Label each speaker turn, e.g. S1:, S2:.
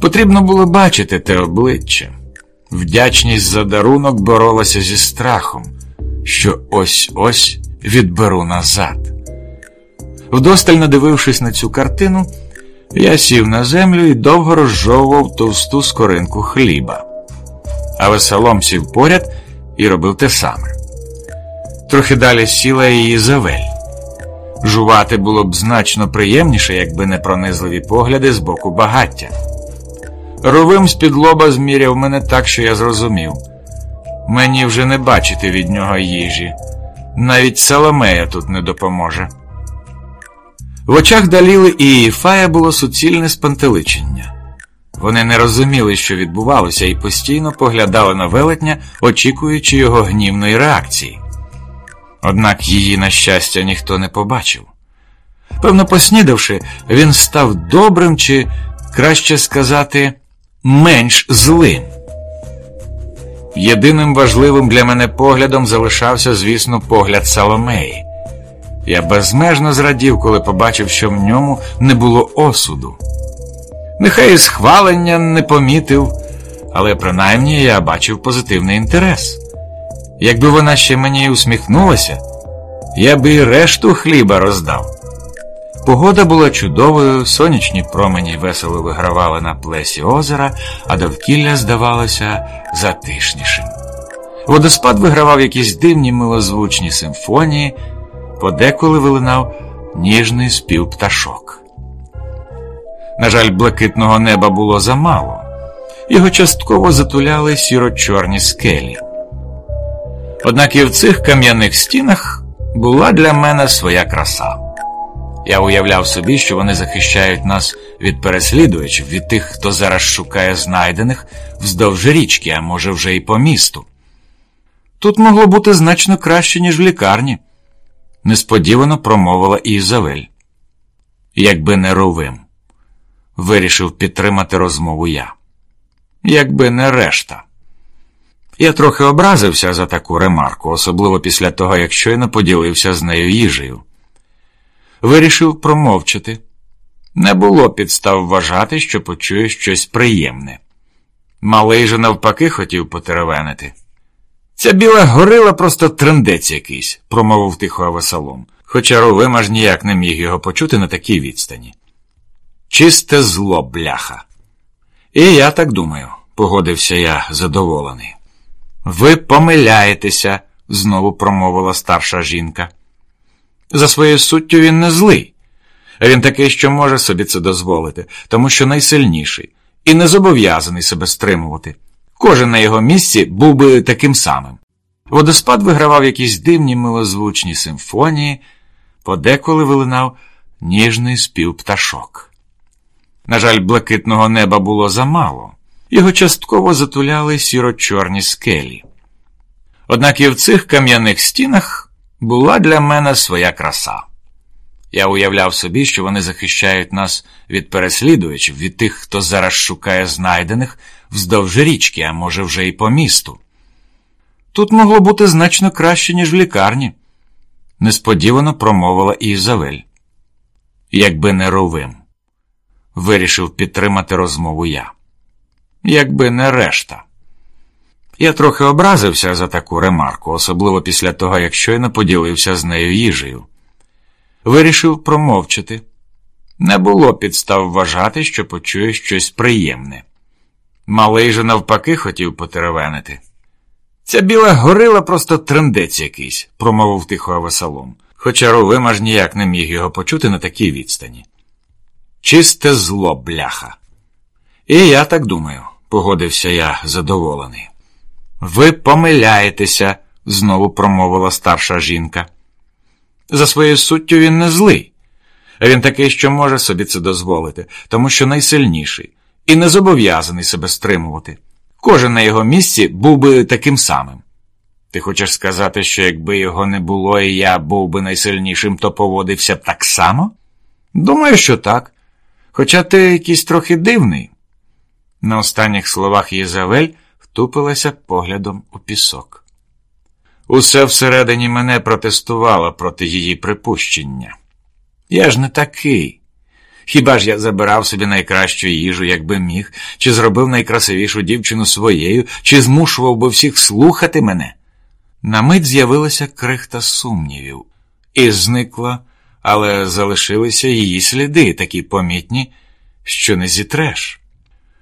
S1: Потрібно було бачити те обличчя. Вдячність за дарунок боролася зі страхом, що ось ось відберу назад. Вдосталь надивившись на цю картину, я сів на землю і довго розжовував товсту скоринку хліба, а веселом сів поряд і робив те саме. Трохи далі сіла її завель. Жувати було б значно приємніше, якби не пронизливі погляди з боку багаття. Ровим з-під лоба зміряв мене так, що я зрозумів мені вже не бачити від нього їжі, навіть Соломея тут не допоможе. В очах Даліли і Єфая було суцільне спантеличення. Вони не розуміли, що відбувалося, і постійно поглядали на велетня, очікуючи його гнівної реакції. Однак її, на щастя, ніхто не побачив. Певно, поснідавши, він став добрим чи, краще сказати, менш злим. Єдиним важливим для мене поглядом залишався, звісно, погляд Соломеї. Я безмежно зрадів, коли побачив, що в ньому не було осуду. Нехай і схвалення не помітив, але принаймні я бачив позитивний інтерес. Якби вона ще мені усміхнулася, я би і решту хліба роздав. Погода була чудовою, сонячні промені весело вигравали на плесі озера, а довкілля здавалося затишнішим. Водоспад вигравав якісь дивні милозвучні симфонії, подеколи вилинав ніжний спів пташок. На жаль, блакитного неба було замало, його частково затуляли сіро-чорні скелі. Однак і в цих кам'яних стінах була для мене своя краса. Я уявляв собі, що вони захищають нас від переслідувачів, від тих, хто зараз шукає знайдених вздовж річки, а може вже і по місту. Тут могло бути значно краще, ніж в лікарні, несподівано промовила Ізавель. Якби не ровим, вирішив підтримати розмову я. Якби не решта. Я трохи образився за таку ремарку, особливо після того, як щойно поділився з нею їжею. Вирішив промовчати. Не було підстав вважати, що почує щось приємне. Малий же навпаки хотів потеревенити. Ця біла горила просто трендець якийсь, промовив тихо Авесалом, хоча Рувим аж ніяк не міг його почути на такій відстані. Чисте зло, бляха. І я так думаю, погодився я задоволений. Ви помиляєтеся, знову промовила старша жінка. За своєю суттю він не злий. Він такий, що може собі це дозволити, тому що найсильніший і не зобов'язаний себе стримувати. Кожен на його місці був би таким самим. Водоспад вигравав якісь дивні милозвучні симфонії, подеколи вилинав ніжний спів пташок. На жаль, блакитного неба було замало, його частково затуляли сіро-чорні скелі. Однак і в цих кам'яних стінах була для мене своя краса. Я уявляв собі, що вони захищають нас від переслідувачів, від тих, хто зараз шукає знайдених вздовж річки, а може вже і по місту. Тут могло бути значно краще, ніж в лікарні, несподівано промовила Ізавель. Якби не ровим, вирішив підтримати розмову я. Якби не решта. Я трохи образився за таку ремарку, особливо після того, як щойно поділився з нею їжею. Вирішив промовчати. Не було підстав вважати, що почує щось приємне. Малий же навпаки хотів потеревенити. Ця біла горила просто трендець якийсь, промовив тихо Авесалом, хоча Рувим аж ніяк не міг його почути на такій відстані. Чисте зло, бляха. І я так думаю, погодився я задоволений. Ви помиляєтеся, знову промовила старша жінка. За своєю суттю він не злий. Він такий, що може собі це дозволити, тому що найсильніший і не зобов'язаний себе стримувати. Кожен на його місці був би таким самим. Ти хочеш сказати, що якби його не було і я був би найсильнішим, то поводився б так само? Думаю, що так. Хоча ти якийсь трохи дивний. На останніх словах Єзавель втупилася поглядом у пісок. Усе всередині мене протестувало проти її припущення. Я ж не такий. Хіба ж я забирав собі найкращу їжу, якби міг, чи зробив найкрасивішу дівчину своєю, чи змушував би всіх слухати мене? На мить з'явилася крихта сумнівів, і зникла, але залишилися її сліди, такі помітні, що не зітреш.